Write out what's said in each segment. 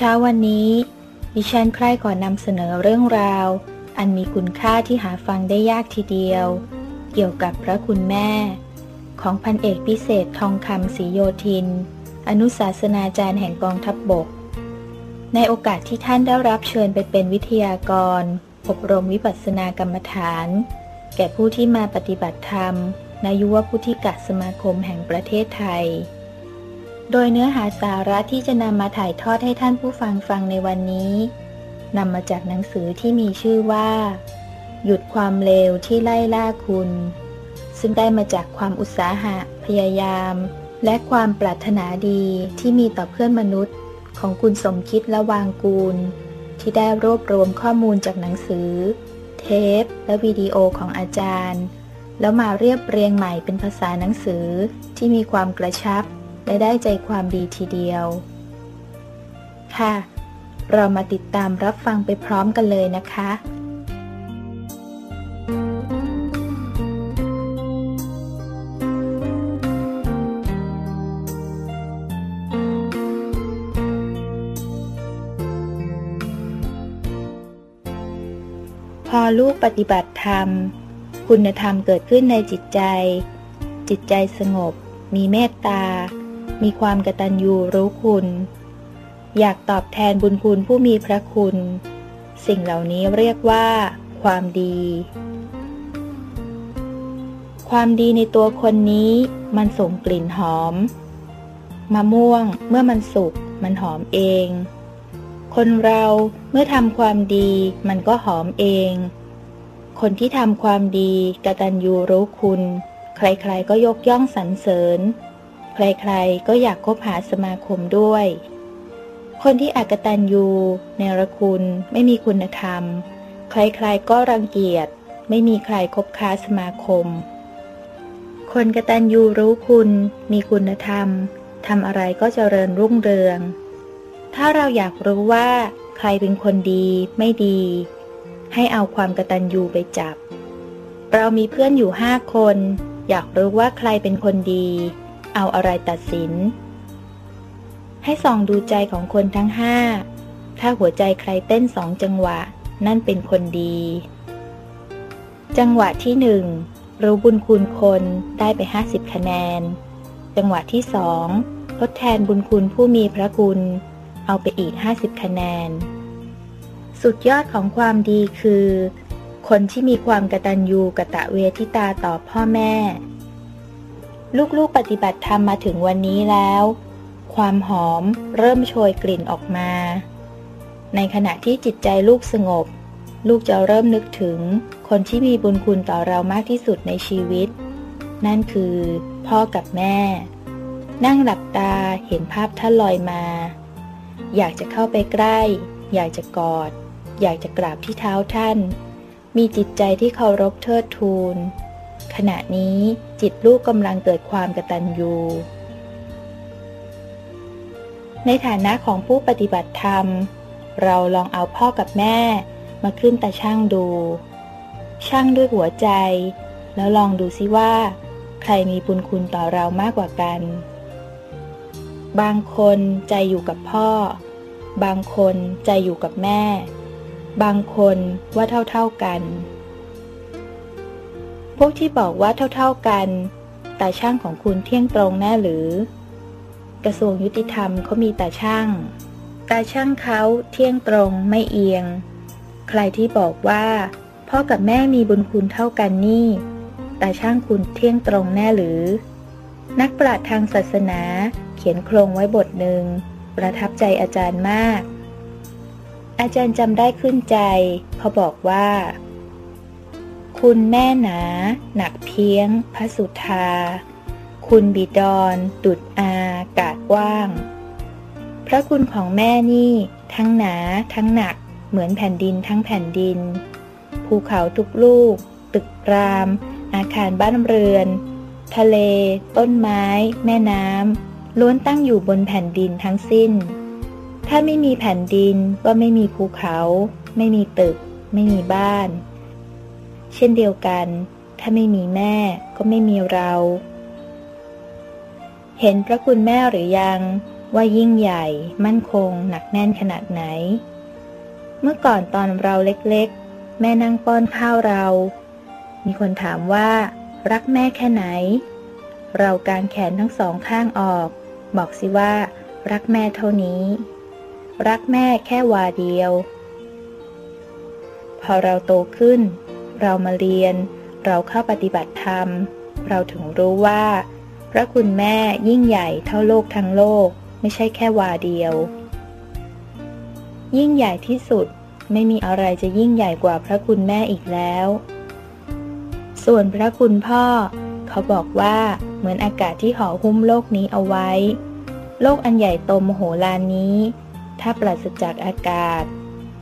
เช้าวันนี้ ดิฉันใคร่ก่อนนำเสนอเรื่องราว อันมีคุณค่าที่หาฟังได้ยากทีเดียว เกี่ยวกับพระคุณแม่ ของพันเอกพิเศษทองคำศรีโยธิน อนุศาสนาจารย์แห่งกองทัพบบก ในโอกาสที่ท่านได้รับเชิญไปเป็นวิทยากร อบรมวิปัสสนากรรมฐาน แก่ผู้ที่มาปฏิบัติธรรมนายุวพุทธิกะสมาคมแห่งประเทศไทย โดยเนื้อหาสาระที่จะนำมาถ่ายทอดให้ท่านผู้ฟังฟังในวันนี้นำมาจากหนังสือที่มีชื่อว่า หยุดความเลวที่ไล่ล่าคุณ ซึ่งได้มาจากความอุตสาหะ พยายาม และความปรารถนาดีที่มีต่อเพื่อนมนุษย์ ของคุณสมคิดและวางกูล ที่ได้รวบรวมข้อมูลจากหนังสือ เทป และวิดีโอของอาจารย์ แล้วมาเรียบเรียงใหม่เป็นภาษาหนังสือที่มีความกระชับ และได้ใจความดีทีเดียว ค่ะ เรามาติดตามรับฟังไปพร้อมกันเลยนะคะพอลูกปฏิบัติธรรม คุณธรรมเกิดขึ้นในจิตใจ จิตใจสงบ มีเมตตา มีความกตัญญูรู้คุณ อยากตอบแทนบุญคุณผู้มีพระคุณ สิ่งเหล่านี้เรียกว่า ความดี ความดีในตัวคนนี้มันส่งกลิ่นหอม มะม่วงเมื่อมันสุกมันหอมเอง คนเราเมื่อทำความดีมันก็หอมเอง คนที่ทำความดีกตัญญูรู้คุณ ใครๆก็ยกย่องสรรเสริญ ใครๆ ก็อยากคบหาสมาคมด้วย คนที่อากตันยูเนรคุณไม่มีคุณธรรม ใครๆ ก็รังเกียจ ไม่มีใครคบค้าสมาคม คนกตัญญูรู้คุณ มีคุณธรรมทำอะไรก็เจริญรุ่งเรือง ถ้าเราอยากรู้ว่าใครเป็นคนดีไม่ดี ให้เอาความกตัญญูไปจับ เรามีเพื่อนอยู่ห้าคน อยากรู้ว่าใครเป็นคนดี เอาอะไรตัดสิน ให้ส่องดูใจของคนทั้งห้า ถ้าหัวใจใครเต้นสองจังหวะ นั่นเป็นคนดี จังหวะที่หนึ่งรู้บุญคุณคนได้ไปห้าสิบคะแนน จังหวะที่สองทดแทนบุญคุณผู้มีพระคุณ เอาไปอีกห้าสิบคะแนน สุดยอดของความดีคือ คนที่มีความกตัญญูกะตะเวทิตาต่อพ่อแม่ ลูกๆปฏิบัติธรรมมาถึงวันนี้แล้ว ความหอมเริ่มโชยกลิ่นออกมา ในขณะที่จิตใจลูกสงบ ลูกจะเริ่มนึกถึงคนที่มีบุญคุณต่อเรามากที่สุดในชีวิต นั่นคือ พ่อกับแม่ นั่งหลับตาเห็นภาพท่านลอยมา อยากจะเข้าไปใกล้ อยากจะกอด อยากจะกราบที่เท้าท่าน มีจิตใจที่เคารพเทิดทูน ขณะนี้จิตลูกกำลังเกิดความกตัญญู ในฐานะของผู้ปฏิบัติธรรม เราลองเอาพ่อกับแม่ มาขึ้นตาช่างดู ช่างด้วยหัวใจ แล้วลองดูซิว่า ใครมีบุญคุณต่อเรามากกว่ากัน บางคนใจอยู่กับพ่อ บางคนใจอยู่กับแม่ บางคนว่าเท่าๆกัน พวกที่บอกว่าเท่าๆกันต่ช่างของคุณเที่ยงตรงแน่หรือ กระทรวงยุติธรรมเขามีต่ช่างต่ช่างเขาเที่ยงตรงไม่เอียง ใครที่บอกว่า พ่อกับแม่มีบุญคุณเท่ากันนี่ต่ช่างคุณเที่ยงตรงแน่หรือ นักปราชญ์ทางศาสนาเขียนโครงไว้บทหนึ่ง ประทับใจอาจารย์มาก อาจารย์จำได้ขึ้นใจ เขาบอกว่า คุณแม่หนา หนักเพียง พระสุธา คุณบิดอนดุดอา กาศว้าง พระคุณของแม่นี่ ทั้งหนา ทั้งหนัก เหมือนแผ่นดินทั้งแผ่นดิน ภูเขาทุกลูก ตึกราม อาคารบ้านเรือน ทะเล ต้นไม้ แม่น้ำ ล้วนตั้งอยู่บนแผ่นดินทั้งสิ้น ถ้าไม่มีแผ่นดินก็ไม่มีภูเขา ไม่มีตึก ไม่มีบ้าน เช่นเดียวกัน ถ้าไม่มีแม่ก็ไม่มีเรา เห็นพระคุณแม่หรือยังว่ายิ่งใหญ่มั่นคง หนักแน่นขนาดไหน เมื่อก่อนตอนเราเล็กๆ แม่นั่งป้อนข้าวเรา มีคนถามว่า รักแม่แค่ไหน เราการแขนทั้งสองข้างออก บอกสิว่า รักแม่เท่านี้ รักแม่แค่วาเดียว พอเราโตขึ้น เรามาเรียน เราเข้าปฏิบัติธรรม เราถึงรู้ว่า พระคุณแม่ยิ่งใหญ่เท่าโลกทั้งโลก ไม่ใช่แค่วาเดียว ยิ่งใหญ่ที่สุดไม่มีอะไรจะยิ่งใหญ่กว่าพระคุณแม่อีกแล้ว ส่วนพระคุณพ่อ เขาบอกว่าเหมือนอากาศที่ห่อหุ้มโลกนี้เอาไว้ โลกอันใหญ่โตมโหฬารนี้ ถ้าปราศจากอากาศ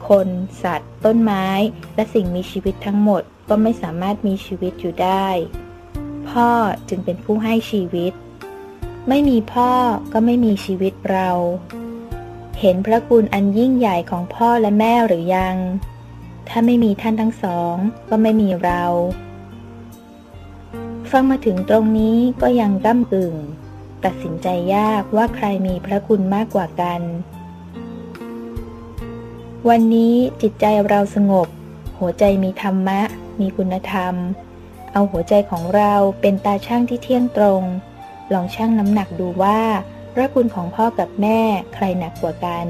คน สัตว์ ต้นไม้ และสิ่งมีชีวิตทั้งหมดก็ไม่สามารถมีชีวิตอยู่ได้ พ่อจึงเป็นผู้ให้ชีวิต ไม่มีพ่อก็ไม่มีชีวิตเรา เห็นพระคุณอันยิ่งใหญ่ของพ่อและแม่หรือยัง ถ้าไม่มีท่านทั้งสองก็ไม่มีเรา ฟังมาถึงตรงนี้ก็ยังก้ำกึ่ง ตัดสินใจยากว่าใครมีพระคุณมากกว่ากัน วันนี้จิตใจเราสงบ หัวใจมีธรรมะ มีคุณธรรม เอาหัวใจของเราเป็นตาช่างที่เที่ยงตรง ลองชั่งน้ำหนักดูว่าพระคุณของพ่อกับแม่ใครหนักกว่ากัน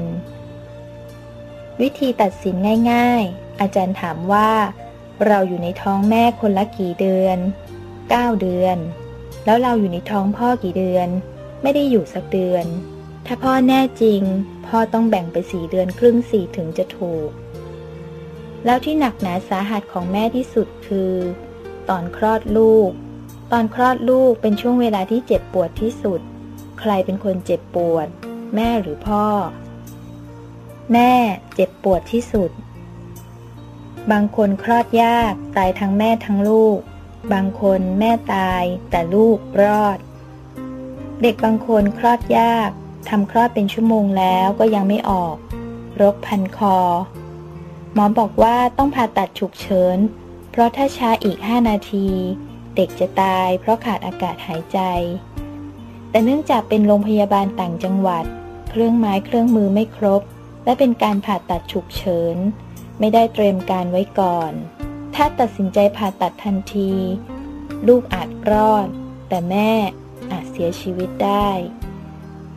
วิธีตัดสินง่าย ๆ อาจารย์ถามว่า เราอยู่ในท้องแม่คนละกี่เดือน 9 เดือน แล้วเราอยู่ในท้องพ่อกี่เดือน ไม่ได้อยู่สักเดือน ถ้าพ่อแน่จริง พ่อต้องแบ่งไปสี่เดือนครึ่งสี่ถึงจะถูก แล้วที่หนักหนาสาหัสของแม่ที่สุดคือ ตอนคลอดลูก ตอนคลอดลูกเป็นช่วงเวลาที่เจ็บปวดที่สุด ใครเป็นคนเจ็บปวด แม่หรือพ่อ แม่เจ็บปวดที่สุด บางคนคลอดยาก ตายทั้งแม่ทั้งลูก บางคนแม่ตายแต่ลูกรอด เด็กบางคนคลอดยาก ทำคลอดเป็นชั่วโมงแล้วก็ยังไม่ออก รกพันคอ หมอบอกว่าต้องผ่าตัดฉุกเฉิน เพราะถ้าช้าอีก 5 นาที เด็กจะตายเพราะขาดอากาศหายใจ แต่เนื่องจากเป็นโรงพยาบาลต่างจังหวัด เครื่องไม้เครื่องมือไม่ครบ และเป็นการผ่าตัดฉุกเฉิน ไม่ได้เตรียมการไว้ก่อน ถ้าตัดสินใจผ่าตัดทันที ลูกอาจรอด แต่แม่อาจเสียชีวิตได้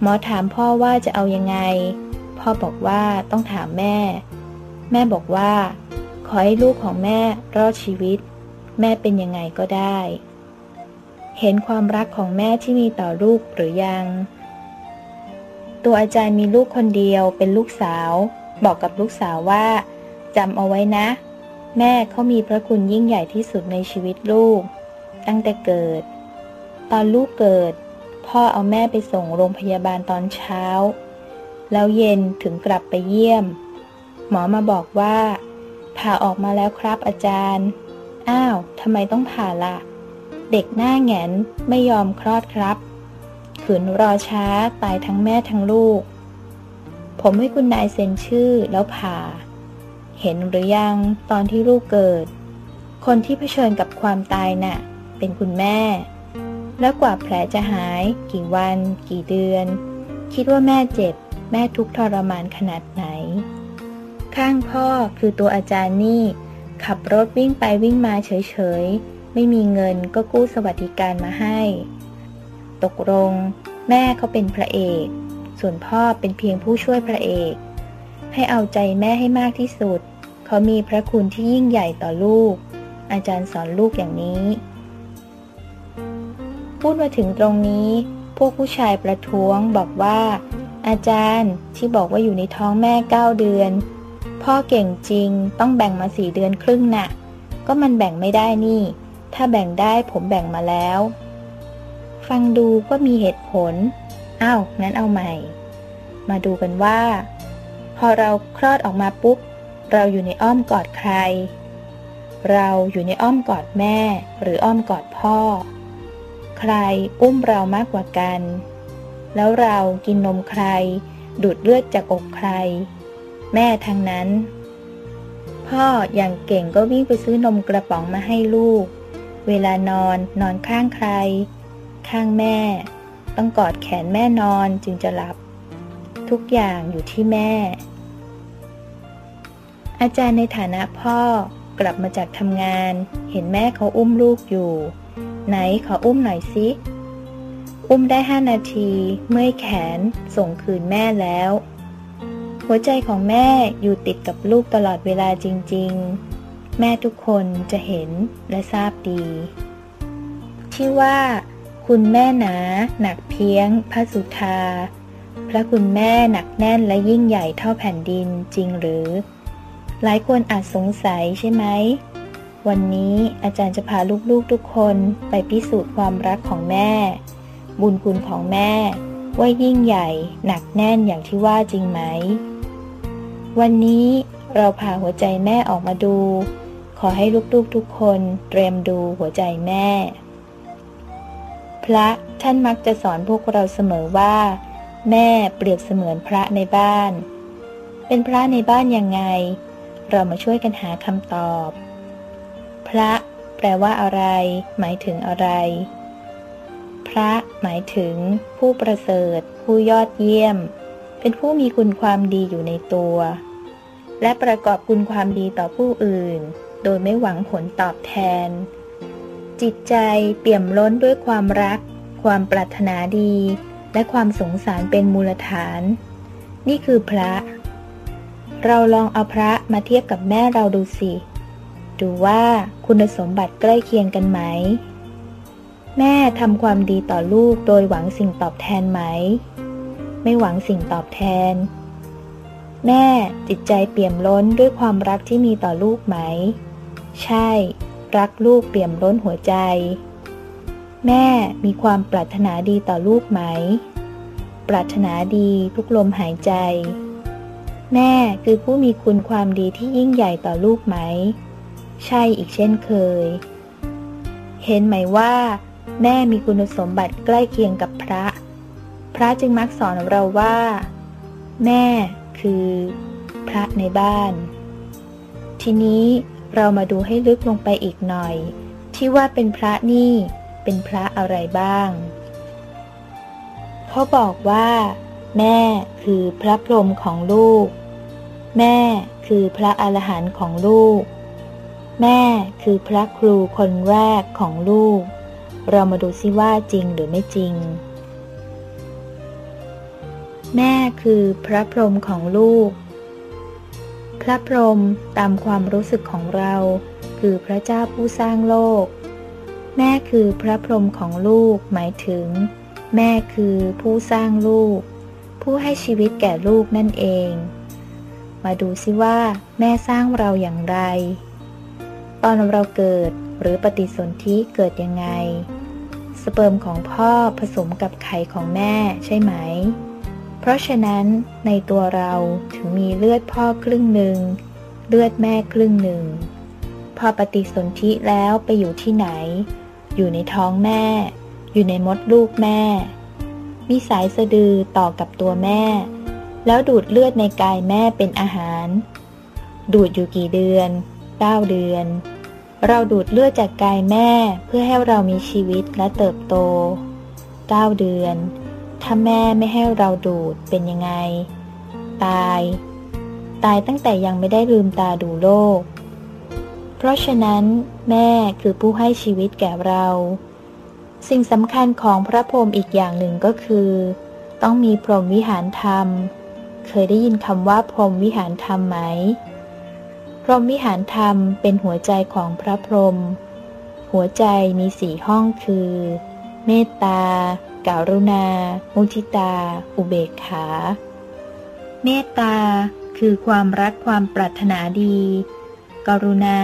หมอถามพ่อว่าจะเอายังไง พ่อบอกว่าต้องถามแม่ แม่บอกว่า ขอให้ลูกของแม่รอดชีวิต แม่เป็นยังไงก็ได้ เห็นความรักของแม่ที่มีต่อลูกหรือยัง ตัวอาจารย์มีลูกคนเดียวเป็นลูกสาว บอกกับลูกสาวว่าจำเอาไว้นะ แม่เขามีพระคุณยิ่งใหญ่ที่สุดในชีวิตลูก ตั้งแต่เกิด ตอนลูกเกิด พ่อเอาแม่ไปส่งโรงพยาบาลตอนเช้า แล้วเย็นถึงกลับไปเยี่ยม หมอมาบอกว่า ผ่าออกมาแล้วครับอาจารย์ อ้าวทำไมต้องผ่าละเด็กหน้าแงนไม่ยอมคลอดครับ ขืนรอช้าตายทั้งแม่ทั้งลูก ผมให้คุณนายเซ็นชื่อแล้วผ่า เห็นหรือยังตอนที่ลูกเกิด คนที่เผชิญกับความตายนะ่ะ เป็นคุณแม่ แล้วกว่าแผลจะหาย กี่วัน กี่เดือน คิดว่าแม่เจ็บ แม่ทุกทรมานขนาดไหน ข้างพ่อคือตัวอาจารย์นี่ ขับรถวิ่งไปวิ่งมาเฉยๆ ไม่มีเงินก็กู้สวัสดิการมาให้ ตกลง แม่เขาเป็นพระเอก ส่วนพ่อเป็นเพียงผู้ช่วยพระเอก ให้เอาใจแม่ให้มากที่สุด เขามีพระคุณที่ยิ่งใหญ่ต่อลูก อาจารย์สอนลูกอย่างนี้ พูดมาถึงตรงนี้ พวกผู้ชายประท้วงบอกว่า อาจารย์ที่บอกว่าอยู่ในท้องแม่เก้าเดือน พ่อเก่งจริงต้องแบ่งมาสี่เดือนครึ่งนะ่ะ ก็มันแบ่งไม่ได้นี่ ถ้าแบ่งได้ผมแบ่งมาแล้ว ฟังดูก็มีเหตุผลอ้าวงั้นเอาใหม่ มาดูกันว่า พอเราคลอดออกมาปุ๊บ เราอยู่ในอ้อมกอดใคร เราอยู่ในอ้อมกอดแม่หรืออ้อมกอดพ่อ ใครอุ้มเรามากกว่ากัน แล้วเรากินนมใคร ดูดเลือดจากอกใคร แม่ทั้งนั้น พ่ออย่างเก่งก็วิ่งไปซื้อนมกระป๋องมาให้ลูก เวลานอนนอนข้างใคร ข้างแม่ ต้องกอดแขนแม่นอนจึงจะหลับ ทุกอย่างอยู่ที่แม่ อาจารย์ในฐานะพ่อกลับมาจากทำงาน เห็นแม่เขาอุ้มลูกอยู่ ไหนขออุ้มหน่อยสิ อุ้มได้ห้านาที เมื่อยแขนส่งคืนแม่แล้ว หัวใจของแม่อยู่ติดกับลูกตลอดเวลาจริง ๆ แม่ทุกคนจะเห็นและทราบดี ที่ว่า คุณแม่หนาหนักเพียง พระสุธาพระคุณแม่หนักแน่นและยิ่งใหญ่เท่าแผ่นดินจริงหรือ หลายคนอาจสงสัยใช่ไหม วันนี้อาจารย์จะพาลูกๆทุกคนไปพิสูจน์ความรักของแม่ บุญคุณของแม่ ว่ายิ่งใหญ่หนักแน่นอย่างที่ว่าจริงไหม วันนี้เราพาหัวใจแม่ออกมาดู ขอให้ลูกๆทุกคนเตรียมดูหัวใจแม่ พระท่านมักจะสอนพวกเราเสมอว่า แม่เปรียบเสมือนพระในบ้าน เป็นพระในบ้านยังไง เรามาช่วยกันหาคำตอบ พระ แปลว่าอะไร หมายถึงอะไร พระหมายถึง ผู้ประเสริฐ ผู้ยอดเยี่ยม เป็นผู้มีคุณความดีอยู่ในตัว และประกอบคุณความดีต่อผู้อื่น โดยไม่หวังผลตอบแทน จิตใจเปี่ยมล้นด้วยความรัก ความปรารถนาดี และความสงสารเป็นมูลฐาน นี่คือพระ เราลองเอาพระมาเทียบกับแม่เราดูสิ ดูว่าคุณสมบัติใกล้เคียงกันไหม แม่ทำความดีต่อลูกโดยหวังสิ่งตอบแทนไหม ไม่หวังสิ่งตอบแทน แม่จิตใจเปี่ยมล้นด้วยความรักที่มีต่อลูกไหม ใช่ รักลูกเปี่ยมล้นหัวใจ แม่มีความปรารถนาดีต่อลูกไหม ปรารถนาดีทุกลมหายใจแม่คือผู้มีคุณความดีที่ยิ่งใหญ่ต่อลูกไหม ใช่อีกเช่นเคย เห็นไหมว่า แม่มีคุณสมบัติใกล้เคียงกับพระ พระจึงมักสอนเราว่า แม่คือ พระในบ้าน ทีนี้เรามาดูให้ลึกลงไปอีกหน่อย ที่ว่าเป็นพระนี่เป็นพระอะไรบ้าง เขาบอกว่า แม่คือพระพรหมของลูก แม่คือพระอรหันต์ของลูก แม่คือพระครูคนแรกของลูก เรามาดูซิว่าจริงหรือไม่จริง แม่คือพระพรหมของลูก พระพรหมตามความรู้สึกของเรา คือพระเจ้าผู้สร้างโลก แม่คือพระพรหมของลูกหมายถึง แม่คือผู้สร้างลูก ผู้ให้ชีวิตแก่ลูกนั่นเอง มาดูซิว่า แม่สร้างเราอย่างไร ตอนเราเกิดหรือปฏิสนธิเกิดยังไง สเปิร์มของพ่อผสมกับไข่ของแม่ใช่ไหม เพราะฉะนั้นในตัวเราถึงมีเลือดพ่อครึ่งหนึ่ง เลือดแม่ครึ่งหนึ่ง พอปฏิสนธิแล้วไปอยู่ที่ไหน อยู่ในท้องแม่ อยู่ในมดลูกแม่ มีสายสะดือต่อกับตัวแม่ แล้วดูดเลือดในกายแม่เป็นอาหาร ดูดอยู่กี่เดือน 9 เดือน เราดูดเลือดจากกายแม่เพื่อให้เรามีชีวิตและเติบโต 9 เดือน ถ้าแม่ไม่ให้เราดูดเป็นยังไง ตาย ตายตั้งแต่ยังไม่ได้ลืมตาดูโลก เพราะฉะนั้น แม่คือผู้ให้ชีวิตแก่เรา สิ่งสำคัญของพระพรหมอีกอย่างหนึ่งก็คือ ต้องมีพรหมวิหารธรรม เคยได้ยินคำว่าพรหมวิหารธรรมไหม รหมวิหารธรรมเป็นหัวใจของพระพรหม หัวใจมีสี่ห้องคือ เมตตาการุณา มุทิตา อุเบกขา เมตตาคือความรักความปรารถนาดี กรุณา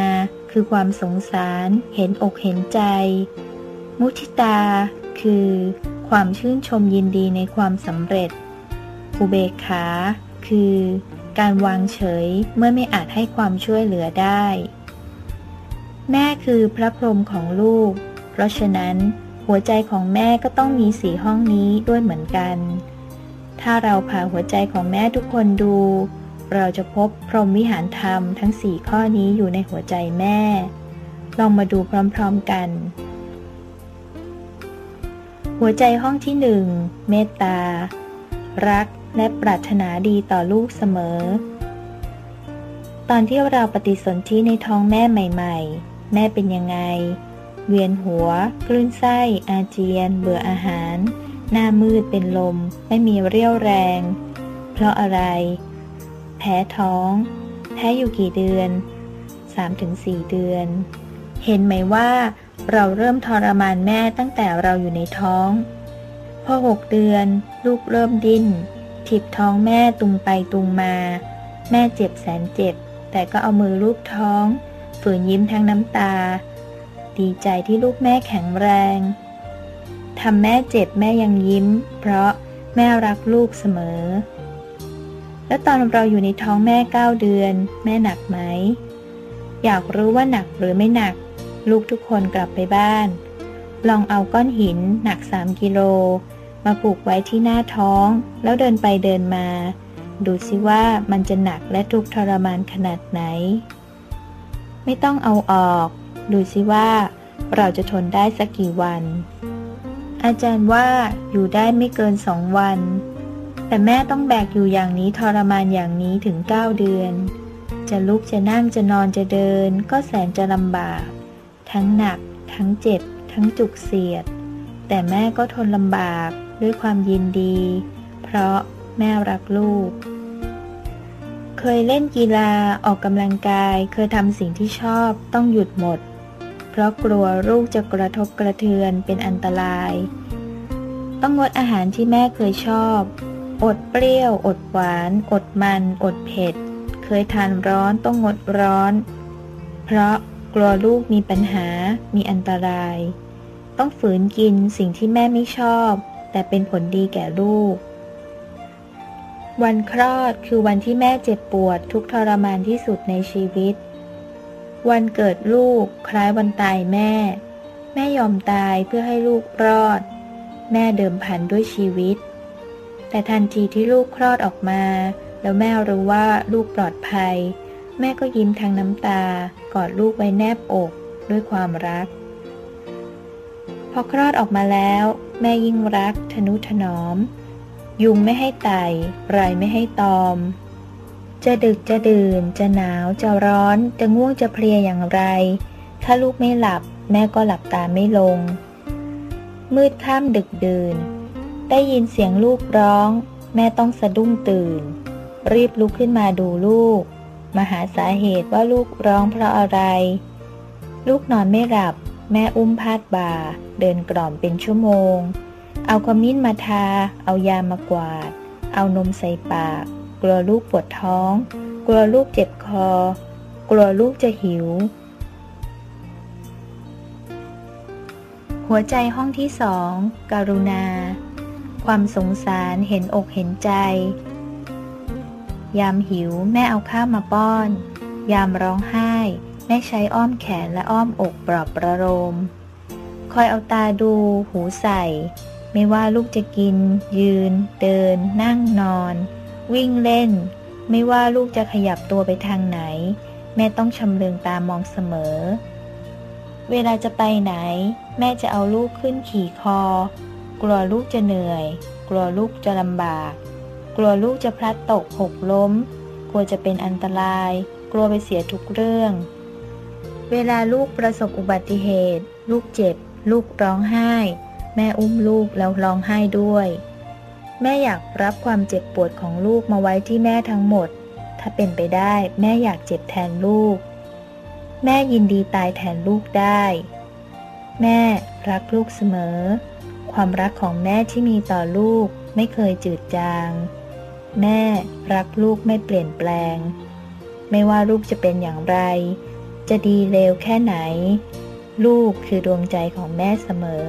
คือความสงสารเห็นอกเห็นใจ มุทิตาคือความชื่นชมยินดีในความสำเร็จ อุเบกขา คือ การวางเฉยเมื่อไม่อาจให้ความช่วยเหลือได้ แม่คือพระพรหมของลูก เพราะฉะนั้น หัวใจของแม่ก็ต้องมีสีห้องนี้ด้วยเหมือนกัน ถ้าเราผ่าหัวใจของแม่ทุกคนดู เราจะพบพรหมวิหารธรรมทั้งสี่ข้อนี้อยู่ในหัวใจแม่ ลองมาดูพร้อมๆกัน หัวใจห้องที่หนึ่งเมตตา รัก และปรารถนาดีต่อลูกเสมอ ตอนที่เราปฏิสนธิในท้องแม่ใหม่ ๆ แม่เป็นยังไง เวียนหัว คลื่นไส้ อาเจียน เบื่ออาหาร หน้ามืดเป็นลม ไม่มีเรี่ยวแรง เพราะอะไร แพ้ท้อง แพ้อยู่กี่เดือน 3-4 เดือน เห็นไหมว่าเราเริ่มทรมานแม่ตั้งแต่เราอยู่ในท้อง พอหกเดือน ลูกเริ่มดิ้น ถีบท้องแม่ตุงไปตุงมา แม่เจ็บแสนเจ็บ แต่ก็เอามือลูบท้อง ฝืนยิ้มทั้งน้ำตา ดีใจที่ลูกแม่แข็งแรงทำแม่เจ็บแม่ยังยิ้ม เพราะแม่รักลูกเสมอ แล้วตอนเราอยู่ในท้องแม่เก้าเดือน แม่หนักไหม อยากรู้ว่าหนักหรือไม่หนัก ลูกทุกคนกลับไปบ้าน ลองเอาก้อนหินหนักสามกิโล มาผูกไว้ที่หน้าท้อง แล้วเดินไปเดินมา ดูสิว่ามันจะหนักและทุกทรมานขนาดไหน ไม่ต้องเอาออก ดูสิว่าเราจะทนได้สักกี่วัน อาจารย์ว่าอยู่ได้ไม่เกินสองวัน แต่แม่ต้องแบกอยู่อย่างนี้ทรมานอย่างนี้ถึงเก้าเดือน จะลุกจะนั่งจะนอนจะเดิน ก็แสนจะลำบาก ทั้งหนัก ทั้งเจ็บ ทั้งจุกเสียด แต่แม่ก็ทนลำบาก ด้วยความยินดี เพราะแม่รักลูก เคยเล่นกีฬาออกกำลังกาย เคยทำสิ่งที่ชอบต้องหยุดหมด เพราะกลัวลูกจะกระทบกระเทือนเป็นอันตราย ต้องงดอาหารที่แม่เคยชอบ อดเปรี้ยว อดหวาน อดมัน อดเผ็ด เคยทานร้อนต้องงดร้อน เพราะกลัวลูกมีปัญหา มีอันตราย ต้องฝืนกินสิ่งที่แม่ไม่ชอบ แต่เป็นผลดีแก่ลูก วันคลอดคือวันที่แม่เจ็บปวดทุกทรมานที่สุดในชีวิต วันเกิดลูกคล้ายวันตายแม่ แม่ยอมตายเพื่อให้ลูกรอด แม่เดิมพันด้วยชีวิต แต่ทันทีที่ลูกคลอดออกมา แล้วแม่รู้ว่าลูกปลอดภัย แม่ก็ยิ้มทางน้ำตากอดลูกไว้แนบอกด้วยความรักพอคลอดออกมาแล้ว แม่ยิ่งรัก ทนุถนอม ยุงไม่ให้ไต่ไรไม่ให้ตอม จะดึกจะดื่น จะหนาวจะร้อน จะง่วงจะเพลียอย่างไร ถ้าลูกไม่หลับ แม่ก็หลับตาไม่ลง มืดค่ำดึกดื่น ได้ยินเสียงลูกร้อง แม่ต้องสะดุ้งตื่น รีบลุกขึ้นมาดูลูก มาหาสาเหตุว่าลูกร้องเพราะอะไร ลูกนอนไม่หลับ แม่อุ้มพาดบ่า เดินกล่อมเป็นชั่วโมง เอาขมิ้นมาทา เอายามากวาด เอานมใส่ปาก กลัวลูกปวดท้อง กลัวลูกเจ็บคอ กลัวลูกจะหิว หัวใจห้องที่สองกรุณา ความสงสารเห็นอกเห็นใจ ยามหิวแม่เอาข้าวมาป้อน ยามร้องไห้ แม่ใช้อ้อมแขนและอ้อมอกปลอบประโลม คอยเอาตาดู หูใส่ ไม่ว่าลูกจะกิน ยืน เดิน นั่งนอน วิ่งเล่น ไม่ว่าลูกจะขยับตัวไปทางไหน แม่ต้องชำเลืองตามองเสมอ เวลาจะไปไหน แม่จะเอาลูกขึ้นขี่คอ กลัวลูกจะเหนื่อย กลัวลูกจะลำบาก กลัวลูกจะพลัดตกหกล้ม กลัวจะเป็นอันตราย กลัวไปเสียทุกเรื่อง เวลาลูกประสบอุบัติเหตุ ลูกเจ็บ ลูกร้องไห้ แม่อุ้มลูกแล้วร้องไห้ด้วย แม่อยากรับความเจ็บปวดของลูกมาไว้ที่แม่ทั้งหมด ถ้าเป็นไปได้แม่อยากเจ็บแทนลูก แม่ยินดีตายแทนลูกได้ แม่รักลูกเสมอ ความรักของแม่ที่มีต่อลูกไม่เคยจืดจาง แม่รักลูกไม่เปลี่ยนแปลง ไม่ว่าลูกจะเป็นอย่างไร จะดีเลวแค่ไหน ลูกคือดวงใจของแม่เสมอ